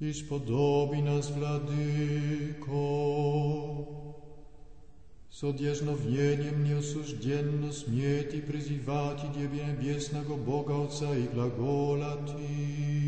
i spodobi nas, Vladyko. nie odjeżnowieniem nieosużdzienno śmieti przyzywati Ciebie niebieskiego Boga Ojca i blagola Ty.